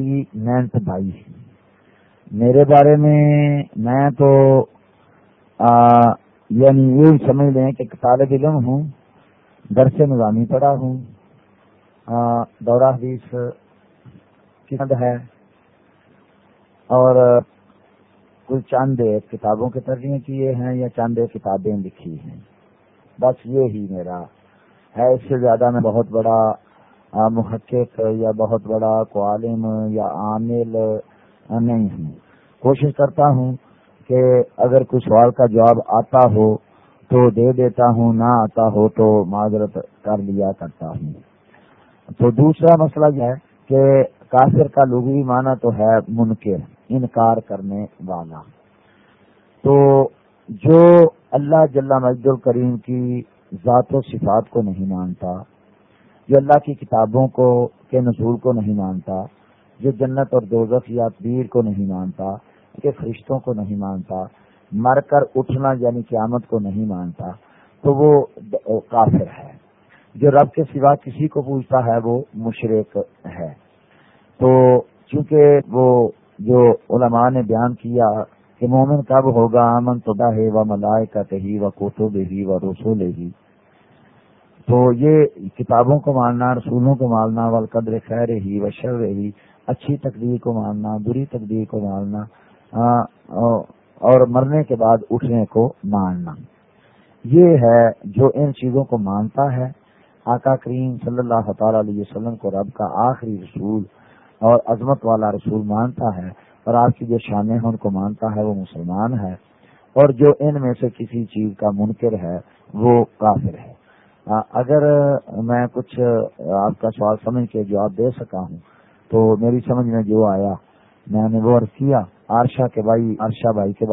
کافی محنت بھائی میرے بارے میں میں تو یعنی یہ سمجھ لیں کہ طالب علم ہوں، درس نظامی پڑھا ہوں۔ دورہ حدیث ہے۔ اور کچھ چند کتابوں کے ترجمے کیے ہیں یا چند کتابیں لکھی ہیں۔ بس یہ ہی میرا ہے۔ اس سے زیادہ میں بہت بڑا محقق یا بہت بڑا عالم یا عامل نہیں ہوں۔ کوشش کرتا ہوں کہ اگر کچھ سوال کا جواب آتا ہو تو دے دیتا ہوں، نہ آتا ہو تو معذرت کر لیا کرتا ہوں۔ تو دوسرا مسئلہ یہ ہے کہ کافر کا لغوی معنی تو ہے منکر، انکار کرنے والا۔ تو جو اللہ جل مجد الکریم کی ذات و صفات کو نہیں مانتا جو اللہ کی کتابوں کو کے نصول کو نہیں مانتا، جو جنت اور دوزخ یا پیر کو نہیں مانتا کہ فرشتوں کو نہیں مانتا، مر کر اٹھنا یعنی قیامت کو نہیں مانتا، تو وہ کافر ہے۔ جو رب کے سوا کسی کو پوچھتا ہے، وہ مشرق ہے۔ تو چونکہ وہ جو علماء نے بیان کیا کہ مومن کب ہوگا امن تو ہے، و ملائے کا ہی، و کوتب ہی، و رسول ہی۔ تو یہ کتابوں کو ماننا، رسولوں کو ماننا و قدر خیر ہی و شر ہی، اچھی تقدیر کو ماننا، بری تقدیر کو ماننا اور مرنے کے بعد اٹھنے کو ماننا۔ یہ ہے جو ان چیزوں کو مانتا ہے۔ آقا کریم صلی اللہ تعالی علیہ وسلم کو رب کا آخری رسول اور عظمت والا رسول مانتا ہے اور آپ کی جو شانیں ہیں ان کو مانتا ہے، وہ مسلمان ہے۔ اور جو ان میں سے کسی چیز کا منکر ہے، وہ کافر ہے۔ اگر میں کچھ آپ کا سوال سمجھ کے جواب دے سکا ہوں، تو میری سمجھ میں جو آیا، میں نے وہ عرض کیا آرشا کے بھائی عرشا بھائی کے